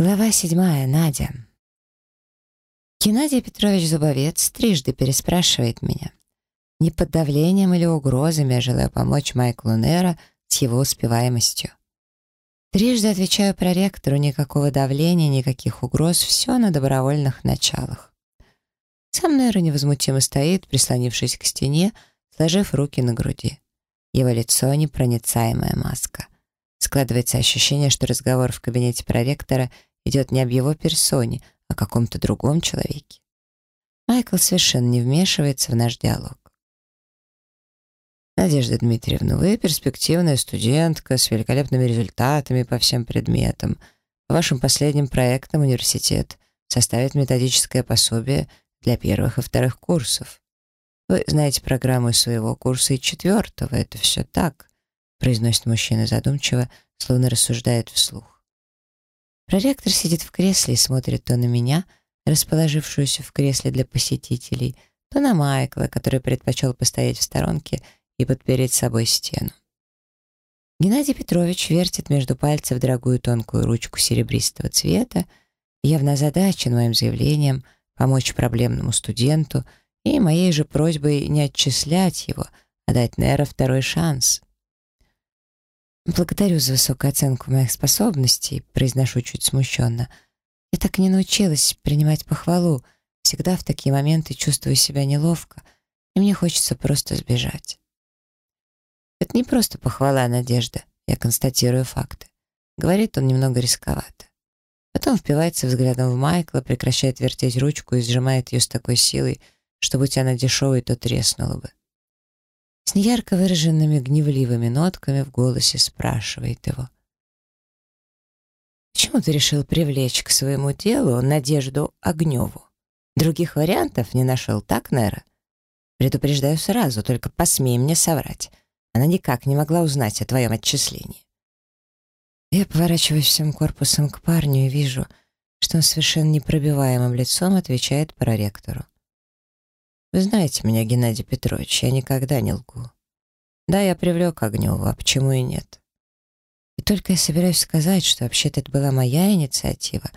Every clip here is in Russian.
Глава седьмая. Надя. Геннадий Петрович Зубовец трижды переспрашивает меня. Не под давлением или угрозами я желаю помочь Майклу Нера с его успеваемостью. Трижды отвечаю проректору, никакого давления, никаких угроз, все на добровольных началах. Сам Нера невозмутимо стоит, прислонившись к стене, сложив руки на груди. Его лицо — непроницаемая маска. Складывается ощущение, что разговор в кабинете проректора — идет не об его персоне, а о каком-то другом человеке. Майкл совершенно не вмешивается в наш диалог. Надежда Дмитриевна, вы перспективная студентка с великолепными результатами по всем предметам. Вашим последним проектам университет составит методическое пособие для первых и вторых курсов. Вы знаете программу своего курса и четвертого, это все так, произносит мужчина задумчиво, словно рассуждает вслух. Проректор сидит в кресле и смотрит то на меня, расположившуюся в кресле для посетителей, то на Майкла, который предпочел постоять в сторонке и подпереть собой стену. Геннадий Петрович вертит между пальцев дорогую тонкую ручку серебристого цвета, явно озадачен моим заявлением помочь проблемному студенту и моей же просьбой не отчислять его, а дать Нера второй шанс. «Благодарю за высокую оценку моих способностей», — произношу чуть смущенно. «Я так и не научилась принимать похвалу. Всегда в такие моменты чувствую себя неловко, и мне хочется просто сбежать». Это не просто похвала, а Надежда. Я констатирую факты. Говорит он немного рисковато. Потом впивается взглядом в Майкла, прекращает вертеть ручку и сжимает ее с такой силой, что, будь она дешевой, то треснула бы с неярко выраженными гневливыми нотками в голосе спрашивает его. «Почему ты решил привлечь к своему делу Надежду Огневу? Других вариантов не нашел, так, Нера? Предупреждаю сразу, только посмей мне соврать. Она никак не могла узнать о твоем отчислении». Я поворачиваюсь всем корпусом к парню и вижу, что он совершенно непробиваемым лицом отвечает проректору. Вы знаете меня, Геннадий Петрович, я никогда не лгу. Да, я привлек Огневу, а почему и нет? И только я собираюсь сказать, что вообще-то это была моя инициатива,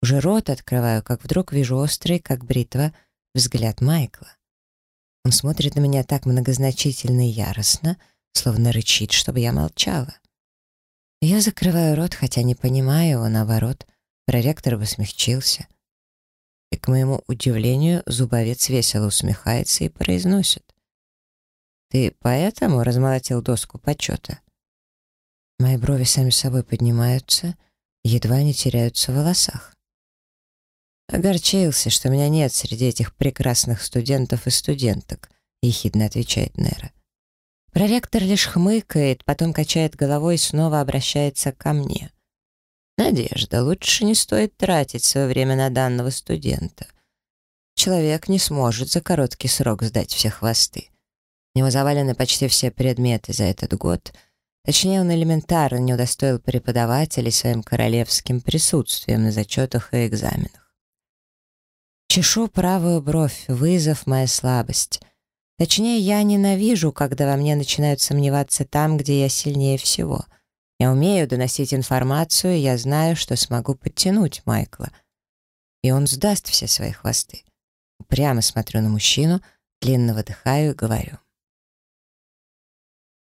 уже рот открываю, как вдруг вижу острый, как бритва, взгляд Майкла. Он смотрит на меня так многозначительно и яростно, словно рычит, чтобы я молчала. Я закрываю рот, хотя не понимаю его, наоборот. Проректор бы смягчился и, к моему удивлению, зубовец весело усмехается и произносит. «Ты поэтому размолотил доску почета?» Мои брови сами собой поднимаются, едва не теряются в волосах. «Огорчился, что меня нет среди этих прекрасных студентов и студенток», — ехидно отвечает Нера. Проректор лишь хмыкает, потом качает головой и снова обращается ко мне. Надежда, лучше не стоит тратить свое время на данного студента. Человек не сможет за короткий срок сдать все хвосты. У него завалены почти все предметы за этот год. Точнее, он элементарно не удостоил преподавателей своим королевским присутствием на зачетах и экзаменах. Чешу правую бровь, вызов моя слабость. Точнее, я ненавижу, когда во мне начинают сомневаться там, где я сильнее всего — я умею доносить информацию, я знаю, что смогу подтянуть Майкла. И он сдаст все свои хвосты. Прямо смотрю на мужчину, длинно выдыхаю и говорю.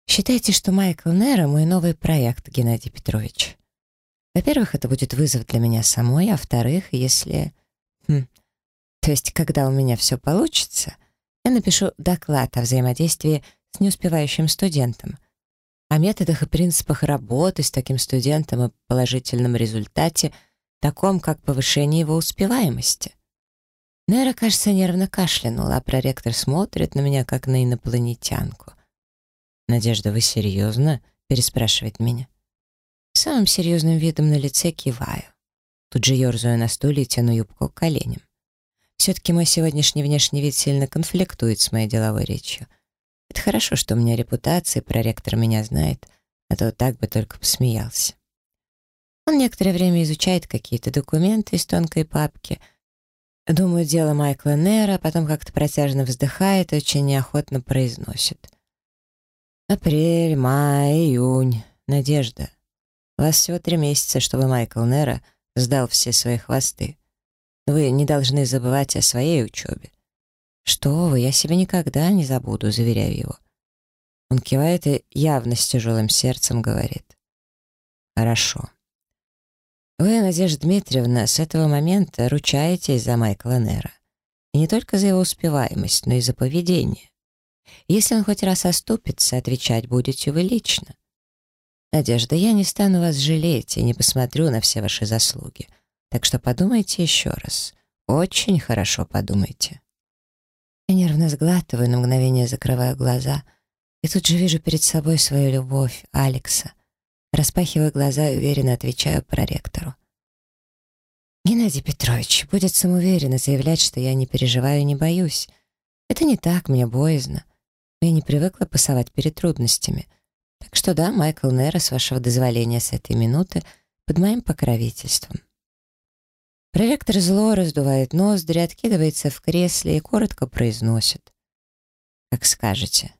Считайте, что Майкл Нера — мой новый проект, Геннадий Петрович. Во-первых, это будет вызов для меня самой, а во-вторых, если... Хм, то есть, когда у меня все получится, я напишу доклад о взаимодействии с неуспевающим студентом — о методах и принципах работы с таким студентом и положительном результате, таком как повышение его успеваемости. Нера, кажется, нервно кашлянула, а проректор смотрит на меня, как на инопланетянку. «Надежда, вы серьезно?» — переспрашивает меня. Самым серьезным видом на лице киваю. Тут же ерзаю на стуле и тяну юбку к коленям. Все-таки мой сегодняшний внешний вид сильно конфликтует с моей деловой речью. Это хорошо, что у меня репутация, проректор меня знает, а то так бы только посмеялся. Он некоторое время изучает какие-то документы из тонкой папки. Думаю, дело Майкла Нера, потом как-то протяжно вздыхает и очень неохотно произносит. Апрель, май, июнь. Надежда. У вас всего три месяца, чтобы Майкл Нера сдал все свои хвосты. Вы не должны забывать о своей учебе. Что вы, я себя никогда не забуду, заверяю его. Он кивает и явно с тяжелым сердцем говорит. Хорошо. Вы, Надежда Дмитриевна, с этого момента ручаетесь за Майкла Нера. И не только за его успеваемость, но и за поведение. Если он хоть раз оступится, отвечать будете вы лично. Надежда, я не стану вас жалеть и не посмотрю на все ваши заслуги. Так что подумайте еще раз. Очень хорошо подумайте. Я нервно сглатываю, на мгновение закрываю глаза и тут же вижу перед собой свою любовь, Алекса. Распахиваю глаза и уверенно отвечаю проректору. Геннадий Петрович будет самоуверенно заявлять, что я не переживаю и не боюсь. Это не так, мне боязно. Я не привыкла пасовать перед трудностями. Так что да, Майкл Нера, с вашего дозволения с этой минуты, под моим покровительством. Проректор зло раздувает ноздри, откидывается в кресле и коротко произносит. «Как скажете.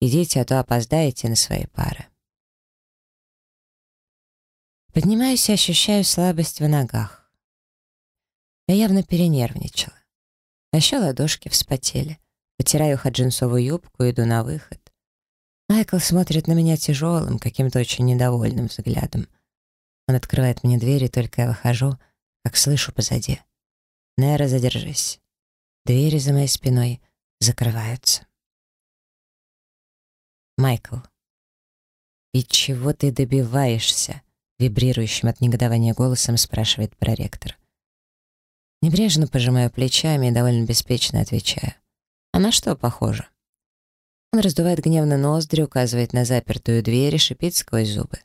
Идите, а то опоздаете на свои пары». Поднимаюсь и ощущаю слабость в ногах. Я явно перенервничала. А еще ладошки вспотели. Потираю хаджинсовую юбку и иду на выход. Майкл смотрит на меня тяжелым, каким-то очень недовольным взглядом. Он открывает мне дверь, и только я выхожу, как слышу позади. «Нера, задержись». Двери за моей спиной закрываются. Майкл. «И чего ты добиваешься?» Вибрирующим от негодования голосом спрашивает проректор. Небрежно пожимаю плечами и довольно беспечно отвечаю. «А на что похоже?» Он раздувает гневно ноздри, указывает на запертую дверь и шипит сквозь зубы.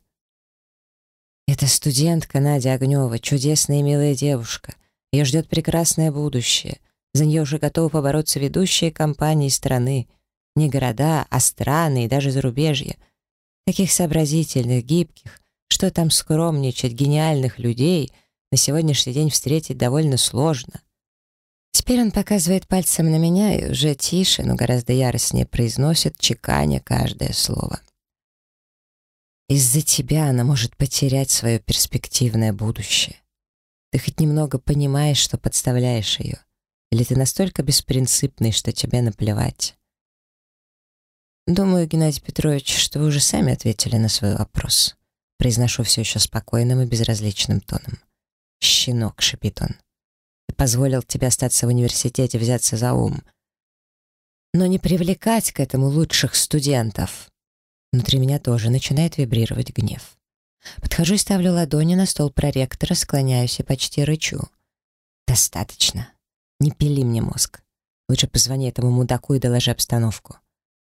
Это студентка Надя Огнева, чудесная и милая девушка. Ее ждет прекрасное будущее. За нее уже готовы побороться ведущие компании страны. Не города, а страны и даже зарубежье. Таких сообразительных, гибких, что там скромничать, гениальных людей на сегодняшний день встретить довольно сложно. Теперь он показывает пальцем на меня и уже тише, но гораздо яростнее произносит, чеканя каждое слово. Из-за тебя она может потерять свое перспективное будущее. Ты хоть немного понимаешь, что подставляешь ее? Или ты настолько беспринципный, что тебе наплевать? Думаю, Геннадий Петрович, что вы уже сами ответили на свой вопрос. Произношу все еще спокойным и безразличным тоном. «Щенок», — шипит он позволил тебе остаться в университете, взяться за ум. Но не привлекать к этому лучших студентов. Внутри меня тоже начинает вибрировать гнев. Подхожу и ставлю ладони на стол проректора, склоняюсь и почти рычу. «Достаточно. Не пили мне мозг. Лучше позвони этому мудаку и доложи обстановку.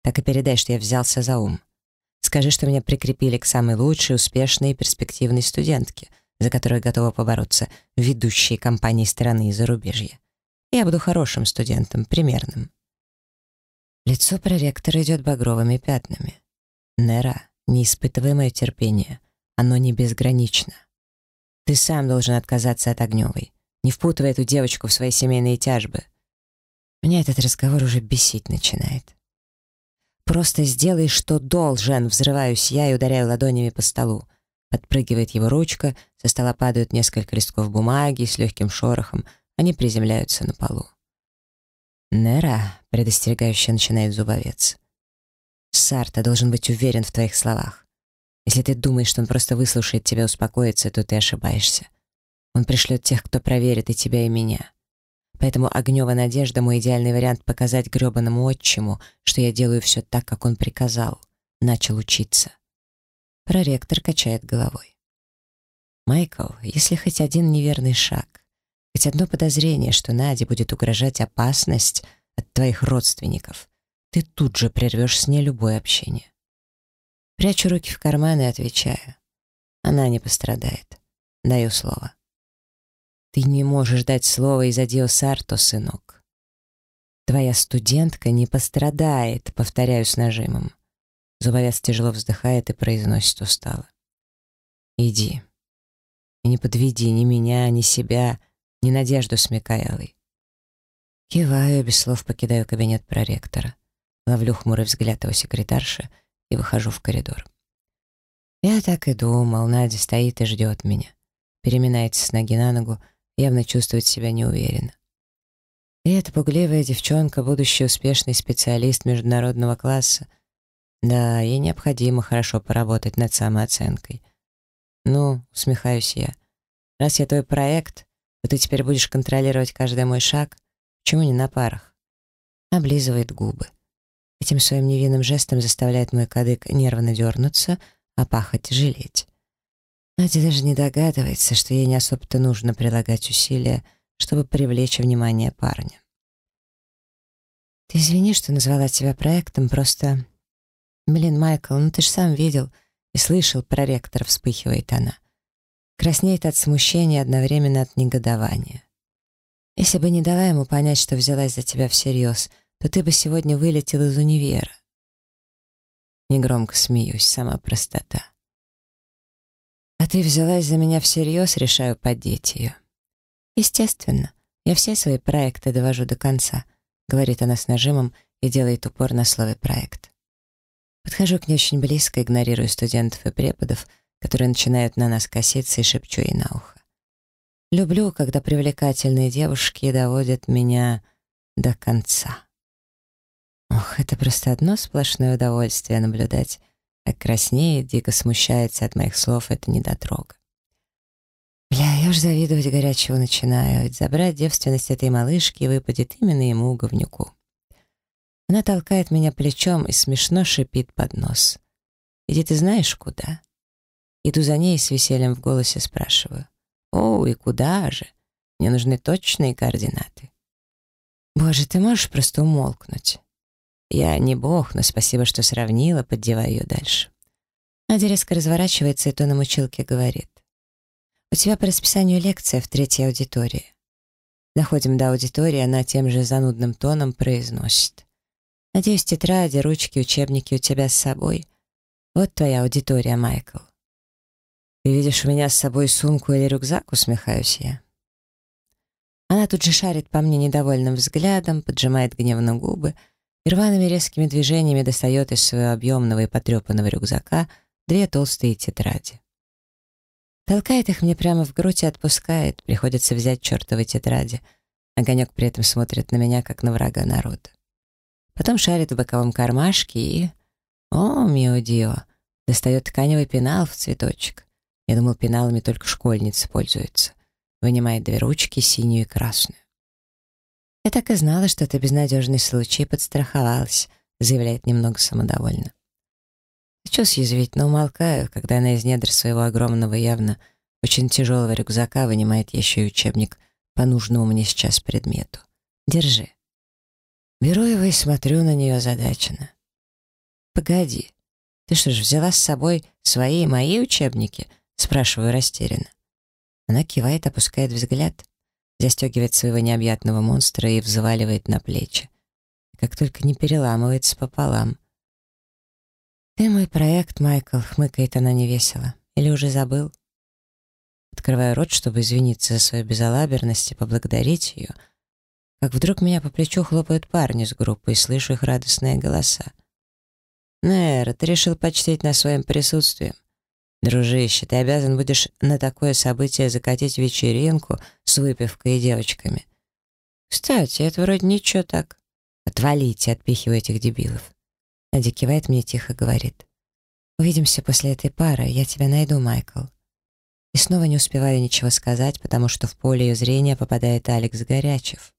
Так и передай, что я взялся за ум. Скажи, что меня прикрепили к самой лучшей, успешной и перспективной студентке — за которую готова побороться ведущие компании страны и зарубежья. Я буду хорошим студентом, примерным. Лицо проректора идет багровыми пятнами. Нера, не испытывай мое терпение. Оно не безгранично. Ты сам должен отказаться от Огневой. Не впутывай эту девочку в свои семейные тяжбы. Меня этот разговор уже бесить начинает. Просто сделай, что должен, взрываюсь я и ударяю ладонями по столу. Подпрыгивает его ручка, со стола падают несколько листков бумаги, с легким шорохом они приземляются на полу. «Нера», — предостерегающе начинает зубовец. «Сарта должен быть уверен в твоих словах. Если ты думаешь, что он просто выслушает тебя успокоится, то ты ошибаешься. Он пришлет тех, кто проверит и тебя, и меня. Поэтому Огнева Надежда — мой идеальный вариант показать гребаному отчиму, что я делаю все так, как он приказал. Начал учиться. Проректор качает головой. «Майкл, если хоть один неверный шаг, хоть одно подозрение, что Наде будет угрожать опасность от твоих родственников, ты тут же прервешь с ней любое общение». Прячу руки в карман и отвечаю. Она не пострадает. Даю слово. Ты не можешь дать слово из-за Дио Сарто, сынок. Твоя студентка не пострадает, повторяю с нажимом. Зубовец тяжело вздыхает и произносит устало. «Иди. И не подведи ни меня, ни себя, ни Надежду с Микаэлой». Киваю, без слов покидаю кабинет проректора. Ловлю хмурый взгляд его секретарши и выхожу в коридор. Я так и думал, Надя стоит и ждет меня. переминается с ноги на ногу, явно чувствует себя неуверенно. И эта пугливая девчонка, будущий успешный специалист международного класса. Да, ей необходимо хорошо поработать над самооценкой. Ну, усмехаюсь я. Раз я твой проект, то ты теперь будешь контролировать каждый мой шаг. Почему не на парах? Облизывает губы. Этим своим невинным жестом заставляет мой кадык нервно дернуться, а пахать жалеть. Надя даже не догадывается, что ей не особо-то нужно прилагать усилия, чтобы привлечь внимание парня. «Ты извини, что назвала тебя проектом, просто...» «Блин, Майкл, ну ты ж сам видел и слышал про ректора», — вспыхивает она. Краснеет от смущения одновременно от негодования. «Если бы не дала ему понять, что взялась за тебя всерьез, то ты бы сегодня вылетел из универа». Негромко смеюсь, сама простота. «А ты взялась за меня всерьез, решаю поддеть ее». «Естественно, я все свои проекты довожу до конца», говорит она с нажимом и делает упор на слове «проект». Подхожу к ней очень близко, игнорирую студентов и преподов, которые начинают на нас коситься и шепчу ей на ухо. Люблю, когда привлекательные девушки доводят меня до конца. Ох, это просто одно сплошное удовольствие наблюдать, как краснеет, дико смущается от моих слов это недотрога. Бля, я уж завидовать горячего начинаю, ведь забрать девственность этой малышки выпадет именно ему, говнюку. Она толкает меня плечом и смешно шипит под нос. «Иди ты знаешь куда?» Иду за ней с весельем в голосе спрашиваю. «О, и куда же? Мне нужны точные координаты». «Боже, ты можешь просто умолкнуть?» Я не бог, но спасибо, что сравнила, поддевая ее дальше. Надя резко разворачивается и тоном училки говорит. «У тебя по расписанию лекция в третьей аудитории». Доходим до аудитории, она тем же занудным тоном произносит. «Надеюсь, тетради, ручки, учебники у тебя с собой. Вот твоя аудитория, Майкл». «Ты видишь у меня с собой сумку или рюкзак?» — усмехаюсь я. Она тут же шарит по мне недовольным взглядом, поджимает гневно губы — и рваными резкими движениями достает из своего объемного и потрепанного рюкзака две толстые тетради. Толкает их мне прямо в грудь и отпускает, приходится взять чертовы тетради. Огонек при этом смотрит на меня, как на врага народа. Потом шарит в боковом кармашке и... О, мио дио! Достает тканевый пенал в цветочек. Я думал, пеналами только школьницы пользуются. Вынимает две ручки, синюю и красную. «Я так и знала, что это безнадежный случай, подстраховалась», заявляет немного самодовольно. Хочу съязвить, но умолкаю, когда она из недр своего огромного, явно очень тяжелого рюкзака вынимает еще и учебник по нужному мне сейчас предмету. «Держи». Беру его и смотрю на нее озадаченно. «Погоди, ты что ж, взяла с собой свои и мои учебники?» спрашиваю растерянно. Она кивает, опускает взгляд застегивает своего необъятного монстра и взваливает на плечи. Как только не переламывается пополам. «Ты мой проект, Майкл», — хмыкает она невесело. «Или уже забыл?» Открываю рот, чтобы извиниться за свою безалаберность и поблагодарить ее, как вдруг меня по плечу хлопают парни с группы и слышу их радостные голоса. «Нэр, ты решил почтить нас своим присутствием. «Дружище, ты обязан будешь на такое событие закатить вечеринку с выпивкой и девочками». «Кстати, это вроде ничего так». «Отвалите», — отпихиваю этих дебилов. Надя кивает мне тихо, говорит. «Увидимся после этой пары, я тебя найду, Майкл». И снова не успеваю ничего сказать, потому что в поле ее зрения попадает Алекс Горячев.